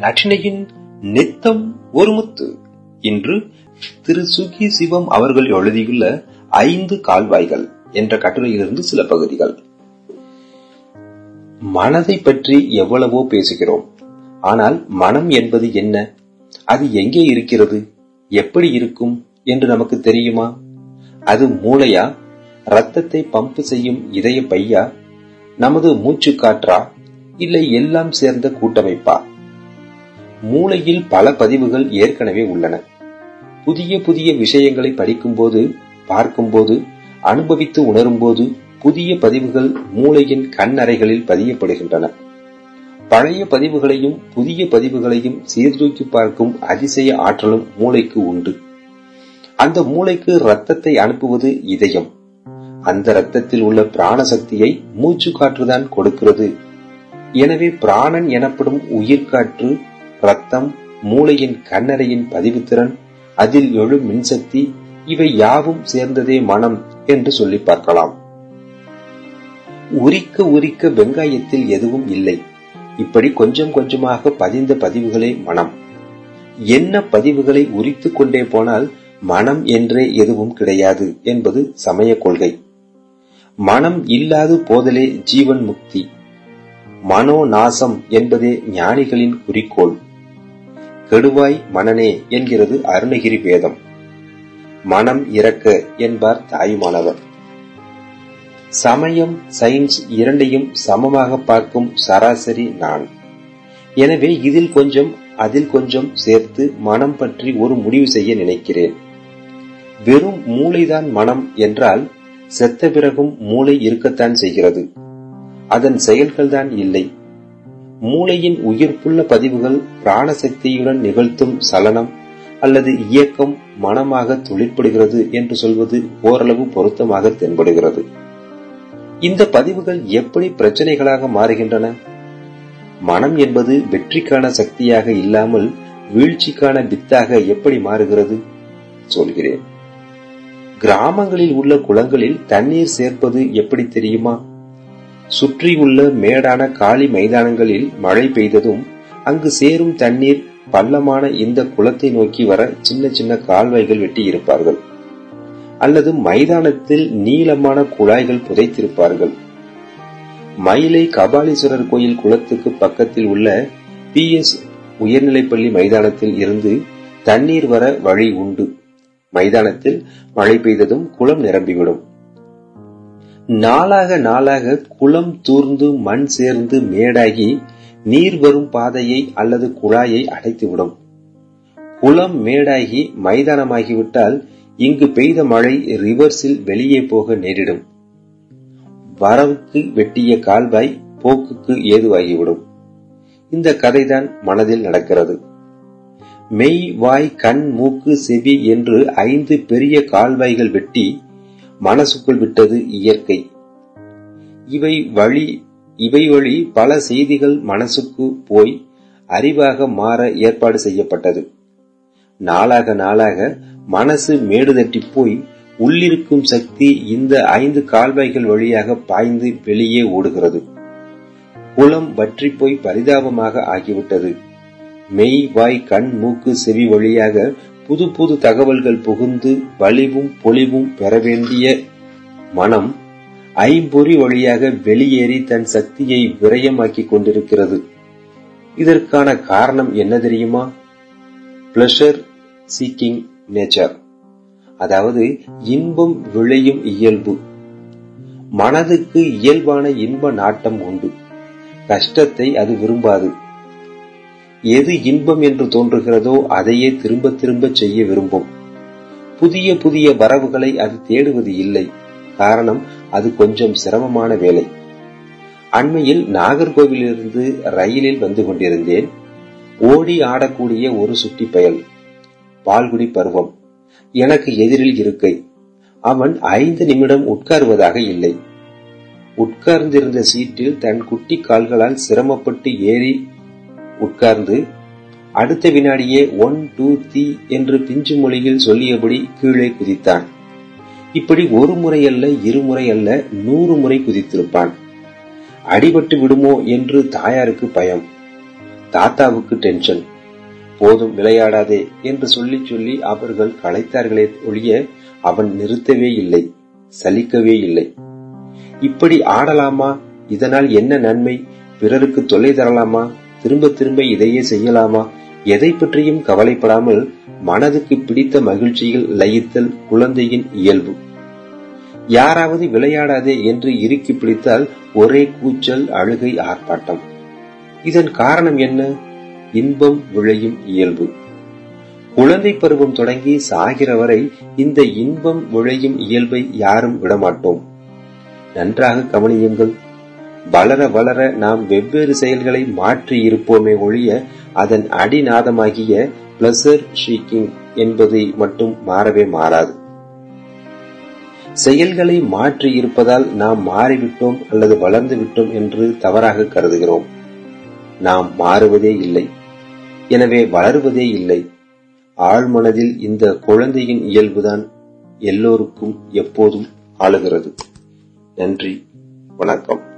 நட்டினையின் நித்தம் ஒரு முத்து. இன்று திரு சுகி சிவம் அவர்கள் எழுதியுள்ள ஐந்து கால்வாய்கள் என்ற கட்டுரையிலிருந்து சில பகுதிகள். மனதை பற்றி எவ்வளவோ பேசுகிறோம். ஆனால் மனம் என்பது என்ன? அது எங்கே இருக்கிறது? எப்படி இருக்கும் என்று நமக்கு தெரியுமா? அது மூளையா? ரத்தத்தை பம்பு செய்யும் இதய பையா? நமது மூச்சு காற்றா இல்லை எல்லாம் சேர்ந்த கூட்டமைப்பா? மூளையில் பல பதிவுகள் ஏற்கனவே உள்ளன. புதிய புதிய விஷயங்களை படிக்கும்போது பார்க்கும்போது அனுபவித்து உணரும்போது புதிய பதிவுகள் மூளையின் கண்ணறைகளில் பதியப்படுகின்றன. பழைய பதிவுகளையும் புதிய பதிவுகளையும் சீர்தூக்கி பார்க்கும் அதிசய ஆற்றலும் மூளைக்கு உண்டு. அந்த மூளைக்கு ரத்தத்தை அனுப்புவது இதயம். அந்த ரத்தத்தில் உள்ள பிராண சக்தியை மூச்சு காற்றுதான் கொடுக்கிறது. எனவே பிராணன் எனப்படும் உயிர்காற்று ரத்தம் மூளையின் கண்ணறையின் பதிவுத்திறன் அதில் எழும் மின்சக்தி இவை யாவும் சேர்ந்ததே மனம் என்று சொல்லி பார்க்கலாம். உரிக்க உரிக்க வெங்காயத்தில் எதுவும் இல்லை. இப்படி கொஞ்சம் கொஞ்சமாக பதிந்த பதிவுகளே மனம். என்ன பதிவுகளை உரித்து கொண்டே போனால் மனம் என்றே எதுவும் கிடையாது என்பது சமய கொள்கை. மனம் இல்லாது போதலே ஜீவன் முக்தி. மனோ நாசம் என்பதே ஞானிகளின் குறிக்கோள். கெடுவாய் மனனே என்கிறது அருணகிரி வேதம். மனம் இறக்க என்பார் தாயுமானவர். சமயம் சயின்ஸ் இரண்டையும் சமமாக பார்க்கும் சராசரி நான். எனவே இதில் கொஞ்சம் அதில் கொஞ்சம் சேர்த்து மனம் பற்றி ஒரு முடிவு செய்ய நினைக்கிறேன். வெறும் மூளைதான் மனம் என்றால் செத்த பிறகும் மூளை இருக்கத்தான் செய்கிறது. அதன் செயல்கள்தான் இல்லை. மூளையின் உயிர்ப்புள்ள பதிவுகள் பிராணசக்தியுடன் நிகழ்த்தும் சலனம் அல்லது இயக்கம் மனமாக துளிர்படுகிறது என்று சொல்வது ஓரளவு பொருத்தமாக தென்படுகிறது. இந்த பதிவுகள் எப்படி பிரச்சனைகளாக மாறுகின்றன? மனம் என்பது வெற்றிக்கான சக்தியாக இல்லாமல் வீழ்ச்சிக்கான வித்தாக எப்படி மாறுகிறது? சொல்கிறேன். கிராமங்களில் உள்ள குளங்களில் தண்ணீர் சேர்ப்பது எப்படி தெரியுமா? சுற்றியுள்ள மேடான காலி மைதானங்களில் மழை பெய்ததும் அங்கு சேரும் தண்ணீர் பள்ளமான இந்த குளத்தை நோக்கி வர சின்ன சின்ன கால்வாய்கள் வெட்டி இருப்பார்கள் அல்லது மைதானத்தில் நீளமான குழாய்கள் புதைத்திருப்பார்கள். மயிலை கபாலீஸ்வரர் கோயில் குளத்துக்கு பக்கத்தில் உள்ள பி எஸ் உயர்நிலைப்பள்ளி மைதானத்தில் இருந்து தண்ணீர் வர வழி உண்டு. மைதானத்தில் மழை பெய்ததும் குளம் நிரம்பிவிடும். நாளாக நாளாக குளம் தூர்ந்து மண் சேர்ந்து மேடாகி நீர் வரும் பாதையை அல்லது குழாயை அடைத்துவிடும். குளம் மேடாகி மைதானமாகிவிட்டால் இங்கு பெய்த மழை ரிவர்ஸில் வெளியே போக நேரிடும். வரவுக்கு வெட்டிய கால்வாய் போக்குக்கு ஏதுவாகிவிடும். இந்த கதைதான் மனதில் நடக்கிறது. மெய் வாய் கண் மூக்கு செவி என்று ஐந்து பெரிய கால்வாய்கள் வெட்டி மனசுக்குள் விட்டது இயற்கை. இவை வழி இவை வழி பல செய்திகள் மனசுக்கு போய் அறிவாக மாற ஏற்பாடு செய்யப்பட்டது. நாளாக நாளாக மனசு மேடு தட்டி போய் உள்ளிருக்கும் சக்தி இந்த ஐந்து கால்வாய்கள் வழியாக பாய்ந்து வெளியே ஓடுகிறது. குளம் வற்றி போய் பரிதாபமாக ஆகிவிட்டது. மெய் வாய் கண் மூக்கு செவி வழியாக புது புது தகவல்கள் புகுந்து வலிவும் பொலிவும் பெற வேண்டிய மனம் ஐம்பொறி வழியாக வெளியேறி தன் சக்தியை விரயமாக்கிக் கொண்டிருக்கிறது. இதற்கான காரணம் என்ன தெரியுமா? பிளஷர் சீக்கிங் நேச்சர் அதாவது இன்பம் விளையும் இயல்பு. மனதுக்கு இயல்பான இன்ப நாட்டம் உண்டு. கஷ்டத்தை அது விரும்பாது. எது இன்பம் என்று தோன்றுகிறதோ அதையே திரும்ப திரும்ப செய்ய விரும்பும். புதிய புதிய வரவுகளை அது தேடுவது இல்லை. காரணம் அது கொஞ்சம் சிரமமான வேலை. அண்மையில் நாகர்கோவிலிருந்து ரயிலில் வந்து கொண்டிருந்தேன். ஓடி ஆடக்கூடிய ஒரு சுட்டி பயல். பால்குடி பருவம். எனக்கு எதிரில் இருக்கை. அவன் ஐந்து நிமிடம் உட்காருவதாக இல்லை. உட்கார்ந்திருந்த சீட்டில் தன் குட்டி கால்களால் சிரமப்பட்டு ஏறி உட்கார்ந்து அடுத்த வினாடியே ஒன் டூ தி என்று பிஞ்சு மொழியில் சொல்லியபடி கீழே குதித்தான். இப்படி ஒரு முறை அல்ல இருமுறை அல்ல நூறு முறை குதித்திருப்பான். அடிபட்டு விடுமோ என்று தாயாருக்கு பயம். தாத்தாவுக்கு டென்ஷன் போதும் விளையாடாதே என்று சொல்லி சொல்லி அவர்கள் களைத்தார்களே ஒழிய அவன் நிறுத்தவே இல்லை சலிக்கவே இல்லை. இப்படி ஆடலாமா? இதனால் என்ன நன்மை? பிறருக்கு தொல்லை தரலாமா? திரும்ப திரும்ப இதையே செய்யலாமா? எதை பற்றியும் கவலைப்படாமல் மனதுக்கு பிடித்த மகிழ்ச்சியில் லயித்தல் குழந்தையின் இயல்பு. யாராவது விளையாடாதே என்று இறுக்கி பிடித்தால் ஒரே கூச்சல் அழுகை ஆர்ப்பாட்டம். இதன் காரணம் என்ன? இன்பம் விளையும் இயல்பு. குழந்தை பருவம் தொடங்கி சாகிற வரை இந்த இன்பம் விளையும் இயல்பை யாரும் விடமாட்டோம். நன்றாக கவனியுங்கள். வளர வளர நாம் வெவ்வேறு செயல்களை மாற்றி இருப்போமே ஒழிய அதன் அடிநாதமாகிய பிளசர் ஷீக்கிங் என்பதை மட்டும் மாறவே மாறாது. செயல்களை மாற்றி இருப்பதால் நாம் மாறிவிட்டோம் அல்லது வளர்ந்து விட்டோம் என்று தவறாக கருதுகிறோம். நாம் மாறுவதே இல்லை. எனவே வளருவதே இல்லை. ஆழ்மனதில் இந்த குழந்தையின் இயல்புதான் எல்லோருக்கும் எப்போதும் ஆளுகிறது. நன்றி. வணக்கம்.